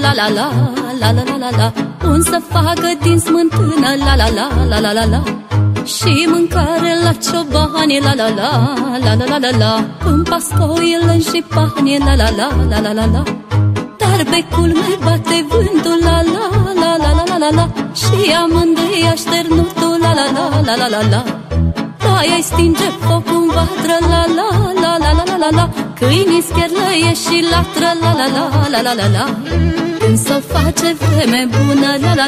la la la la la la la la Un să facă din smântână, la la la la la la la și mâncare la ciobani, la la la, la la la la la În pascoile și pani, la la la, la la la la Dar becul mai bate vântul, la la la la la la la la Și amândoi așternutul, la la la la la la la Ploaia-i stinge focul în vatră, la la la la la la la la Câinii scherlăie și latră, la la la la la la la când s-o face vreme bună, la la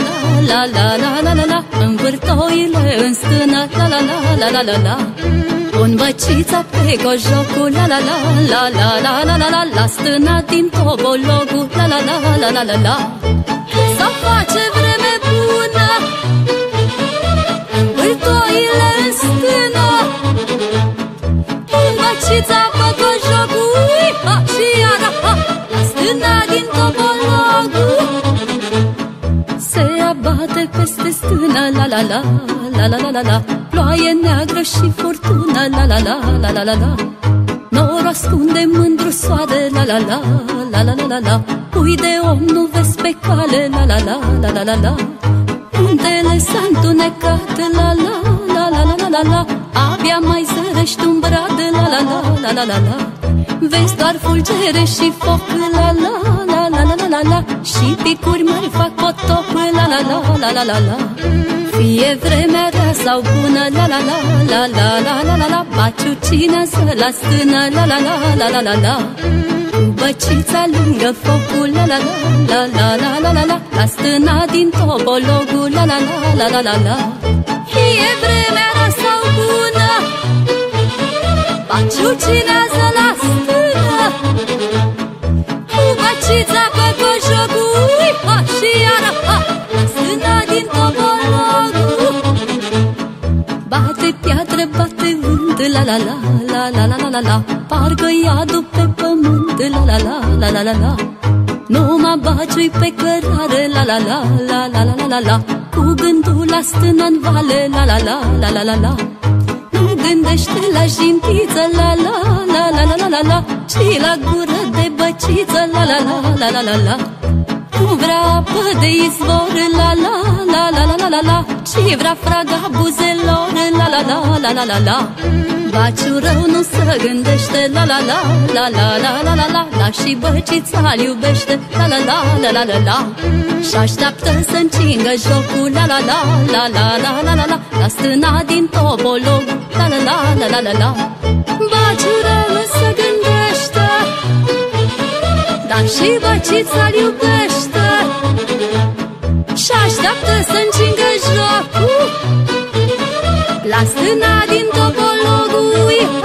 la la la la la la la În vârtoile în stână, la la la la la la la Un băcița pe cojocul, la la la la la la la la la La stâna din tobologul, la la la la la la la S-o face vreme Se abate peste stâna, La la la, la la la la la Ploaie neagră și furtună La la la, la la la la Nor ascunde mândru soare La la la, la la la la la Pui de om nu vezi pe cale La la la, la la la la Puntele s-a întunecat La la, la la la la la la Abia mai zărești umbra de, La la la, la la la la Vezi doar fulgere și foc La la la la la la la la Și picuri mai fac potop, la la la la la la la Fie vremea rea sau bună, la la la la la la la la la Baciucina să la stână, la la la la la la la Cu băcița lângă focul, la la la la la la la la la La stâna din tobologul, la la la la la la la Fie vremea rea sau bună Baciucinează la stână La la la, la la la la la la Parcă iadul pe pământ La la la, la la la la Numai baciui pe cărare La la la, la la la la la la Cu gândul la stână în vale La la la, la la la la nu gândește la jintiță, la la la la la la la la Ci la gură de băciță, la la la la la la la Nu vrea apă de izvor, la la la la la la la la Ci vrea fraga buzelor, la la la la la la la Baciu rău nu se gândește, la la la la la la la la la La și băcița-l iubește, la la la la la la la Și așteaptă să încingă jocul, la la la la la la la la la La stâna din tobolog, la la la la la la la Baciu rău nu se gândește Dar și băcița-l iubește Și așteaptă să încingă jocul La stâna din logo e